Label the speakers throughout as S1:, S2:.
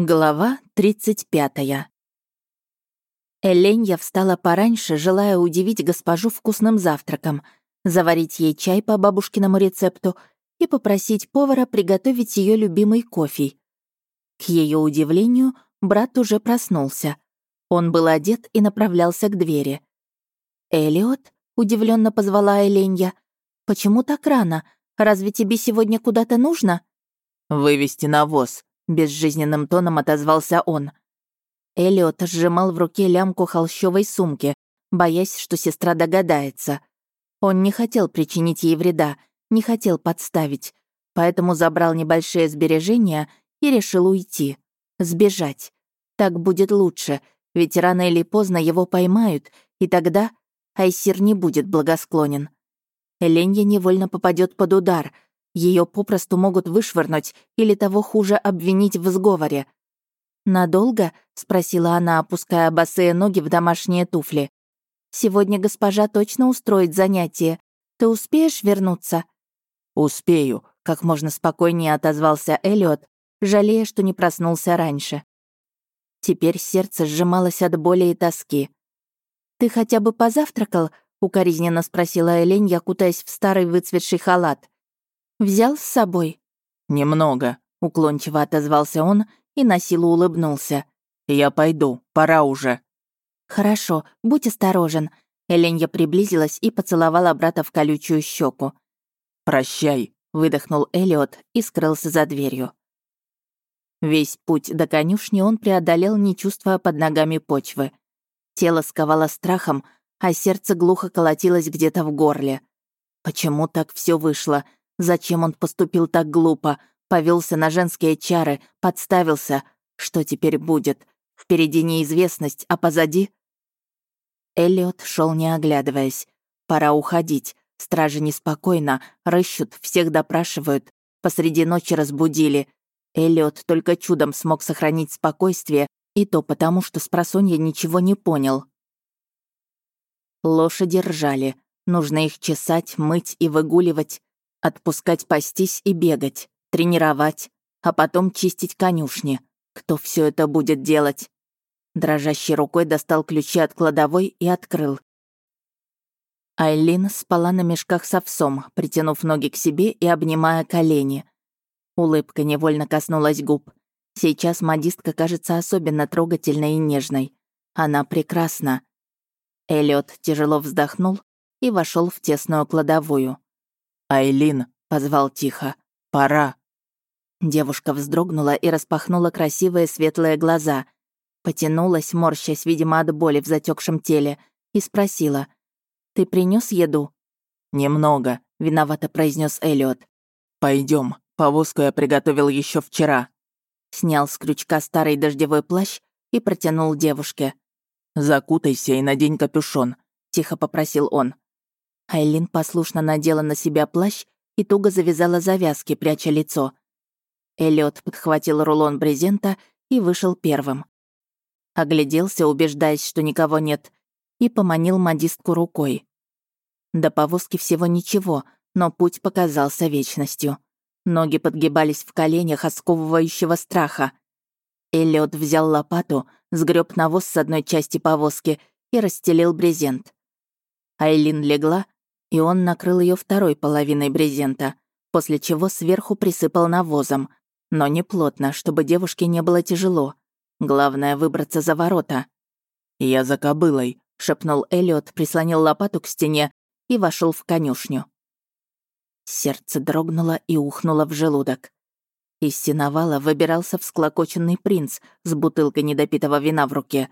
S1: Глава 35. Эленья встала пораньше, желая удивить госпожу вкусным завтраком, заварить ей чай по бабушкиному рецепту и попросить повара приготовить ее любимый кофе. К ее удивлению, брат уже проснулся. Он был одет и направлялся к двери. «Элиот?» — удивленно позвала Эленья. «Почему так рано? Разве тебе сегодня куда-то нужно?»
S2: «Вывести навоз», безжизненным тоном отозвался он.
S1: Элиот сжимал в руке лямку холщовой сумки, боясь, что сестра догадается. Он не хотел причинить ей вреда, не хотел подставить, поэтому забрал небольшие сбережения и решил уйти. Сбежать. Так будет лучше, ведь рано или поздно его поймают, и тогда Айсир не будет благосклонен. Эленья невольно попадет под удар — ее попросту могут вышвырнуть или того хуже обвинить в сговоре. «Надолго?» — спросила она, опуская босые ноги в домашние туфли. «Сегодня госпожа точно устроит занятие. Ты успеешь вернуться?»
S2: «Успею», — как можно спокойнее отозвался Эллиот, жалея, что не проснулся раньше.
S1: Теперь сердце сжималось от боли и тоски. «Ты хотя бы позавтракал?» — укоризненно спросила Элень, кутаясь в старый выцветший халат. Взял с собой?»
S2: «Немного», — уклончиво отозвался он и на силу улыбнулся. «Я пойду, пора уже».
S1: «Хорошо, будь осторожен». Эленья приблизилась и поцеловала брата в колючую щеку.
S2: «Прощай», — выдохнул Элиот и скрылся за дверью.
S1: Весь путь до конюшни он преодолел, не чувствуя под ногами почвы. Тело сковало страхом, а сердце глухо колотилось где-то в горле. Почему так все вышло? Зачем он поступил так глупо? Повелся на женские чары, подставился. Что теперь будет? Впереди неизвестность, а позади... Эллиот шел не оглядываясь. Пора уходить. Стражи неспокойно, рыщут, всех допрашивают. Посреди ночи разбудили. Эллиот только чудом смог сохранить спокойствие, и то потому, что с просонья ничего не понял. Лошади ржали. Нужно их чесать, мыть и выгуливать. Отпускать пастись и бегать, тренировать, а потом чистить конюшни. Кто все это будет делать? Дрожащей рукой достал ключи от кладовой и открыл. Айлин спала на мешках с овсом, притянув ноги к себе и обнимая колени. Улыбка невольно коснулась губ. Сейчас модистка кажется особенно трогательной и нежной. Она прекрасна. Эллиот тяжело вздохнул и вошел в тесную кладовую.
S2: «Айлин», — позвал тихо, — «пора».
S1: Девушка вздрогнула и распахнула красивые светлые глаза. Потянулась, морщась, видимо, от боли в затекшем теле, и спросила. «Ты принес еду?»
S2: «Немного», — виновато произнес Эллиот. Пойдем, повозку я приготовил еще вчера».
S1: Снял с крючка старый дождевой плащ и протянул девушке.
S2: «Закутайся и надень капюшон», — тихо попросил он.
S1: Айлин послушно надела на себя плащ и туго завязала завязки, пряча лицо. Эллиот подхватил рулон брезента и вышел первым. Огляделся, убеждаясь, что никого нет, и поманил модистку рукой. До повозки всего ничего, но путь показался вечностью. Ноги подгибались в коленях от сковывающего страха. Эллиот взял лопату, сгреб навоз с одной части повозки и расстелил брезент. Айлин легла, и он накрыл ее второй половиной брезента, после чего сверху присыпал навозом, но не плотно, чтобы девушке не было тяжело. Главное — выбраться за ворота.
S2: «Я за кобылой», — шепнул Эллиот, прислонил лопату к стене и вошел в конюшню.
S1: Сердце дрогнуло и ухнуло в желудок. Из сеновала выбирался всклокоченный принц с бутылкой недопитого вина в руке.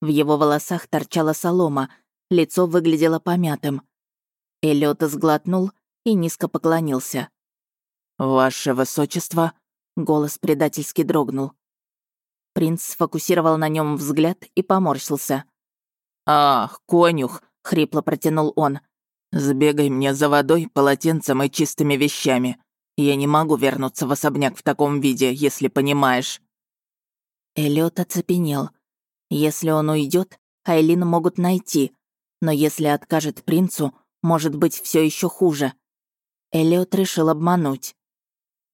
S1: В его волосах торчала солома, лицо выглядело помятым. Эллиот сглотнул и низко поклонился.
S2: «Ваше высочество?» — голос предательски дрогнул.
S1: Принц сфокусировал на нем взгляд и поморщился.
S2: «Ах, конюх!» — хрипло протянул он. «Сбегай мне за водой, полотенцем и чистыми вещами. Я не могу вернуться в особняк в таком виде, если понимаешь».
S1: Эллиот оцепенел. Если он уйдет, Айлин могут найти, но если откажет принцу, может быть, все еще хуже. Элиот решил обмануть.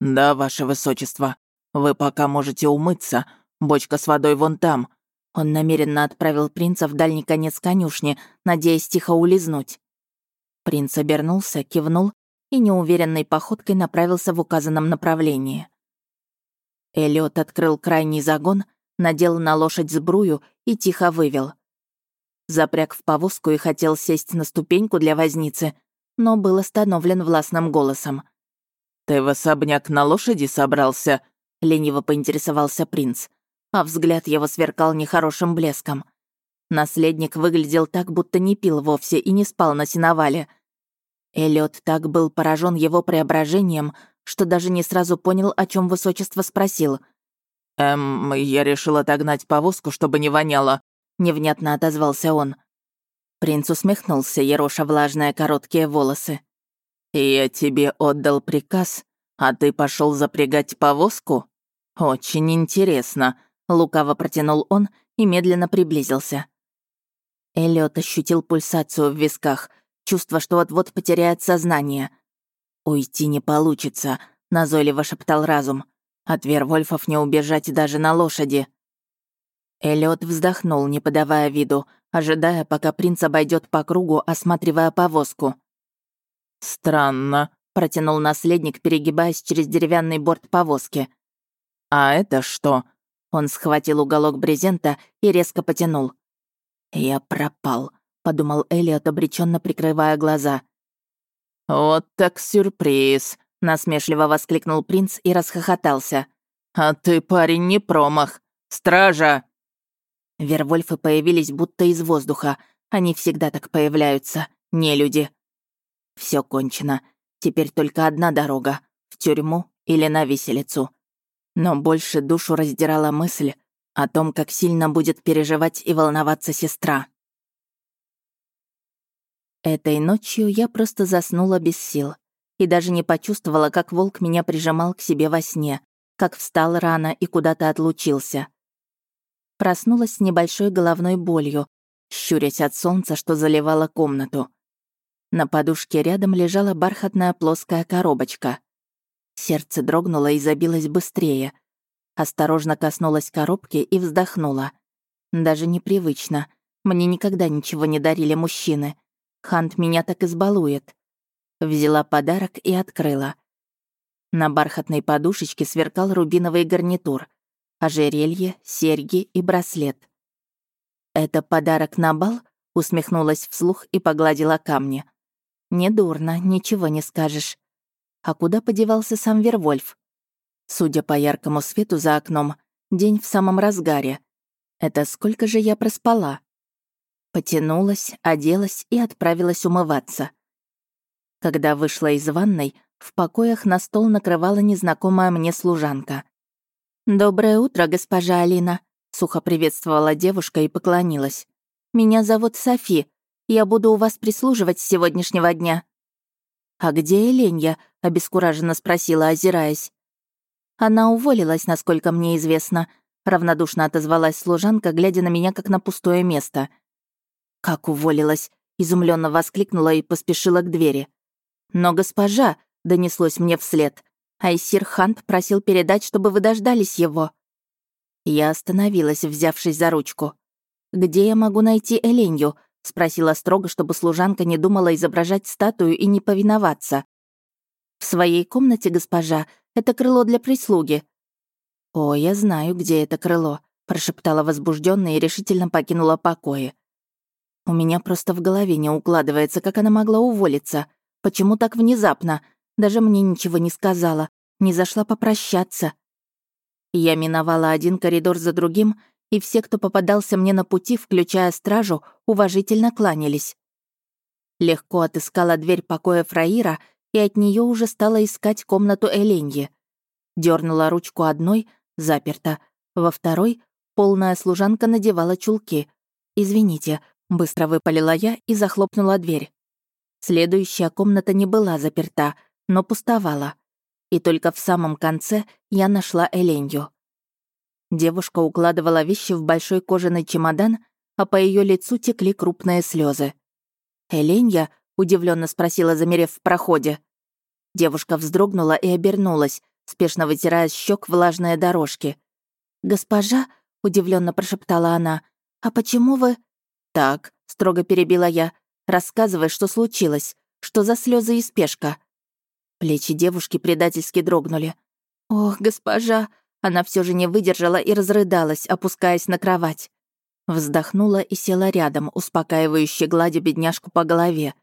S2: «Да, ваше высочество, вы пока можете умыться, Бочка с водой вон там».
S1: Он намеренно отправил принца в дальний конец конюшни, надеясь тихо улизнуть. Принц обернулся, кивнул и неуверенной походкой направился в указанном направлении. Эллиот открыл крайний загон, надел на лошадь сбрую и тихо вывел. Запряг в повозку и хотел сесть на ступеньку для возницы, но был остановлен властным голосом.
S2: «Ты в особняк на лошади собрался?» — лениво поинтересовался принц, а взгляд его сверкал нехорошим блеском.
S1: Наследник выглядел так, будто не пил вовсе и не спал на сеновале. Эллиот так был поражен его преображением, что даже не сразу понял, о чем высочество спросил.
S2: «Эм, я решил отогнать повозку, чтобы не воняло», — невнятно отозвался он.
S1: Принц усмехнулся, ероша влажные короткие волосы.
S2: «Я тебе отдал приказ, а ты пошел запрягать повозку? Очень интересно», — лукаво протянул он и медленно приблизился.
S1: Эллиот ощутил пульсацию в висках, чувство, что вот-вот потеряет сознание. «Уйти не получится», — назойливо шептал разум. «От Вервольфов не убежать даже на лошади». Эллиот вздохнул, не подавая виду, ожидая, пока принц обойдет по кругу, осматривая повозку.
S2: «Странно», — протянул наследник, перегибаясь через деревянный борт повозки. «А это что?» Он схватил уголок брезента и резко потянул.
S1: «Я пропал», — подумал Элиот, обреченно прикрывая глаза.
S2: «Вот так сюрприз!» — насмешливо воскликнул принц и расхохотался. «А ты, парень, не промах! Стража!»
S1: Вервольфы появились будто из воздуха. Они всегда так появляются, не люди. Все кончено. Теперь только одна дорога — в тюрьму или на виселицу. Но больше душу раздирала мысль о том, как сильно будет переживать и волноваться сестра. Этой ночью я просто заснула без сил и даже не почувствовала, как волк меня прижимал к себе во сне, как встал рано и куда-то отлучился. Проснулась с небольшой головной болью, щурясь от солнца, что заливало комнату. На подушке рядом лежала бархатная плоская коробочка. Сердце дрогнуло и забилось быстрее. Осторожно коснулась коробки и вздохнула. Даже непривычно. Мне никогда ничего не дарили мужчины. Хант меня так избалует. Взяла подарок и открыла. На бархатной подушечке сверкал рубиновый гарнитур, ожерелье, серьги и браслет. «Это подарок на бал?» — усмехнулась вслух и погладила камни. «Недурно, ничего не скажешь. А куда подевался сам Вервольф? Судя по яркому свету за окном, день в самом разгаре. Это сколько же я проспала?» Потянулась, оделась и отправилась умываться. Когда вышла из ванной, в покоях на стол накрывала незнакомая мне служанка. «Доброе утро, госпожа Алина», — сухо приветствовала девушка и поклонилась. «Меня зовут Софи. Я буду у вас прислуживать с сегодняшнего дня». «А где Эленья?» — обескураженно спросила, озираясь. «Она уволилась, насколько мне известно», — равнодушно отозвалась служанка, глядя на меня как на пустое место — «Как уволилась?» — изумленно воскликнула и поспешила к двери. «Но госпожа!» — донеслось мне вслед. Айсир Хант просил передать, чтобы вы дождались его. Я остановилась, взявшись за ручку. «Где я могу найти Эленью?» — спросила строго, чтобы служанка не думала изображать статую и не повиноваться. «В своей комнате, госпожа, это крыло для прислуги». «О, я знаю, где это крыло», — прошептала возбужденно и решительно покинула покои. У меня просто в голове не укладывается, как она могла уволиться. Почему так внезапно? Даже мне ничего не сказала. Не зашла попрощаться. Я миновала один коридор за другим, и все, кто попадался мне на пути, включая стражу, уважительно кланялись. Легко отыскала дверь покоя Фраира и от нее уже стала искать комнату Эленьи. Дернула ручку одной, заперта. Во второй полная служанка надевала чулки. «Извините, Быстро выпалила я и захлопнула дверь. Следующая комната не была заперта, но пустовала. И только в самом конце я нашла Эленью. Девушка укладывала вещи в большой кожаный чемодан, а по ее лицу текли крупные слезы. «Эленья?» — удивленно спросила, замерев в проходе. Девушка вздрогнула и обернулась, спешно вытирая щек влажные дорожки. «Госпожа?» — удивленно прошептала она. «А почему вы...» «Так», — строго перебила я. «Рассказывай, что случилось. Что за слезы и спешка?» Плечи девушки предательски дрогнули. «Ох, госпожа!» Она все же не выдержала и разрыдалась, опускаясь на кровать. Вздохнула и села рядом, успокаивающе гладя бедняжку по голове.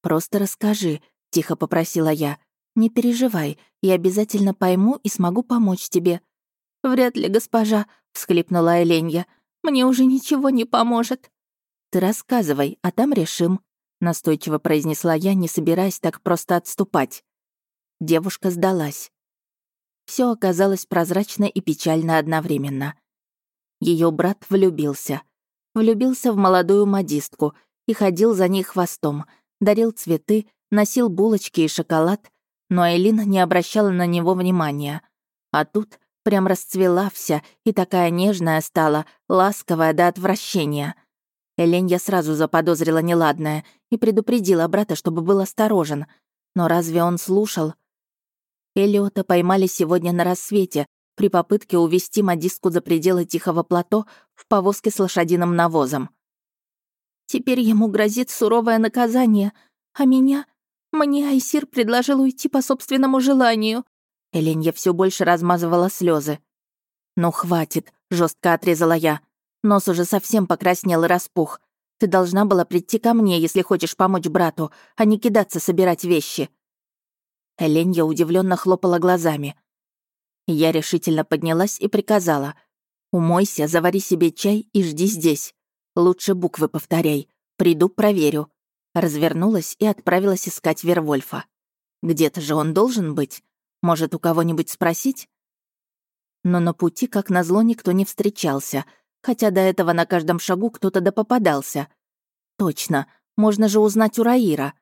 S1: «Просто расскажи», — тихо попросила я. «Не переживай, я обязательно пойму и смогу помочь тебе». «Вряд ли, госпожа», — всхлипнула Эленья. «Мне уже ничего не поможет». «Ты рассказывай, а там решим», — настойчиво произнесла я, не собираясь так просто отступать. Девушка сдалась. Все оказалось прозрачно и печально одновременно. Ее брат влюбился. Влюбился в молодую модистку и ходил за ней хвостом, дарил цветы, носил булочки и шоколад, но Элин не обращала на него внимания. А тут прям расцвела вся и такая нежная стала, ласковая до отвращения. Эленья сразу заподозрила неладное и предупредила брата, чтобы был осторожен. Но разве он слушал? Элиота поймали сегодня на рассвете при попытке увести модистку за пределы Тихого плато в повозке с лошадиным навозом. «Теперь ему грозит суровое наказание, а меня... Мне Айсир предложил уйти по собственному желанию». Эленья все больше размазывала слезы. «Ну, хватит», — жестко отрезала я. Нос уже совсем покраснел и распух. Ты должна была прийти ко мне, если хочешь помочь брату, а не кидаться собирать вещи. Эленья удивленно хлопала глазами. Я решительно поднялась и приказала. «Умойся, завари себе чай и жди здесь. Лучше буквы повторяй. Приду, проверю». Развернулась и отправилась искать Вервольфа. Где-то же он должен быть. Может, у кого-нибудь спросить? Но на пути, как назло, никто не встречался, хотя до этого на каждом шагу кто-то да попадался. Точно, можно же узнать у Раира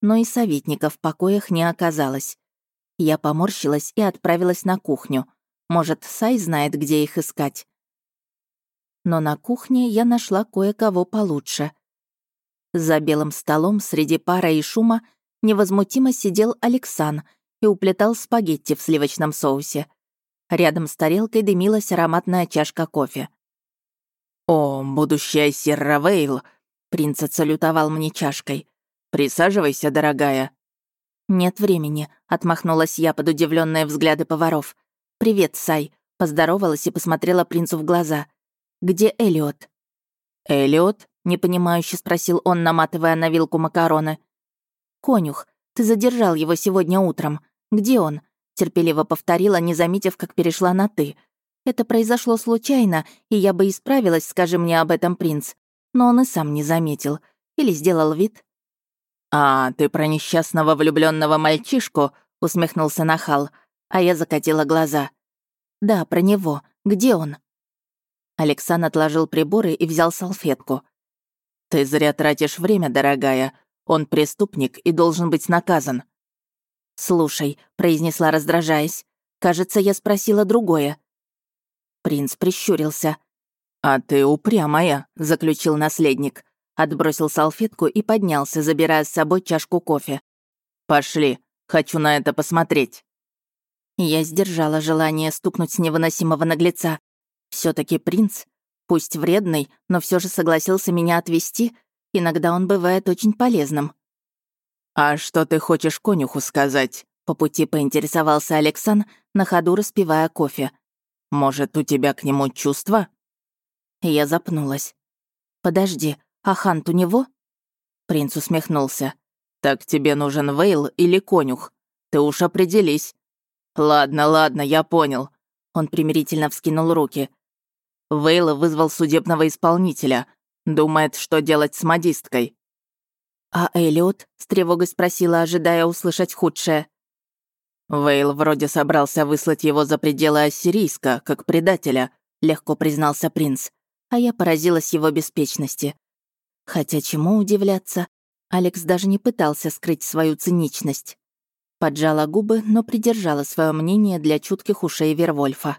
S1: но и советника в покоях не оказалось. Я поморщилась и отправилась на кухню. Может, Сай знает, где их искать. Но на кухне я нашла кое-кого получше. За белым столом среди пара и шума невозмутимо сидел Алексан и уплетал спагетти в сливочном соусе. Рядом с тарелкой дымилась ароматная чашка кофе.
S2: «О, будущая Сирра Вейл!» Принц отсалютовал мне чашкой. «Присаживайся, дорогая».
S1: «Нет времени», — отмахнулась я под удивленные взгляды поваров. «Привет, Сай», — поздоровалась и посмотрела принцу в глаза. «Где Элиот?»
S2: «Элиот?» — непонимающе спросил он, наматывая на вилку макароны.
S1: «Конюх, ты задержал его сегодня утром. Где он?» — терпеливо повторила, не заметив, как перешла на «ты». «Это произошло случайно, и я бы исправилась, скажи мне об этом принц. Но он и сам не заметил. Или сделал вид,
S2: «А, ты про несчастного влюбленного мальчишку?» — усмехнулся Нахал, а я закатила глаза.
S1: «Да, про него. Где он?»
S2: Александр отложил приборы и взял салфетку. «Ты зря тратишь время, дорогая. Он преступник и должен быть наказан».
S1: «Слушай», — произнесла, раздражаясь, «кажется, я спросила другое». Принц прищурился.
S2: «А ты упрямая», — заключил наследник. Отбросил салфетку и поднялся, забирая с собой чашку кофе. «Пошли, хочу на это посмотреть».
S1: Я сдержала желание стукнуть с невыносимого наглеца. все таки принц, пусть вредный, но все же согласился меня отвезти. Иногда он бывает очень полезным.
S2: «А что ты хочешь конюху сказать?» По пути поинтересовался Алексан, на ходу распивая кофе. «Может, у тебя к нему чувства?»
S1: Я запнулась. «Подожди, а Хант у него?»
S2: Принц усмехнулся. «Так тебе нужен Вейл или конюх? Ты уж определись». «Ладно, ладно, я понял». Он примирительно вскинул руки. Вейла вызвал судебного исполнителя. Думает, что делать с модисткой.
S1: «А Эллиот?» — с тревогой спросила, ожидая услышать худшее.
S2: Вейл вроде собрался выслать его за пределы Ассирийска, как предателя, легко признался принц.
S1: А я поразилась его беспечности. Хотя чему удивляться? Алекс даже не пытался скрыть свою циничность. Поджала губы, но придержала свое мнение для чутких ушей Вервольфа.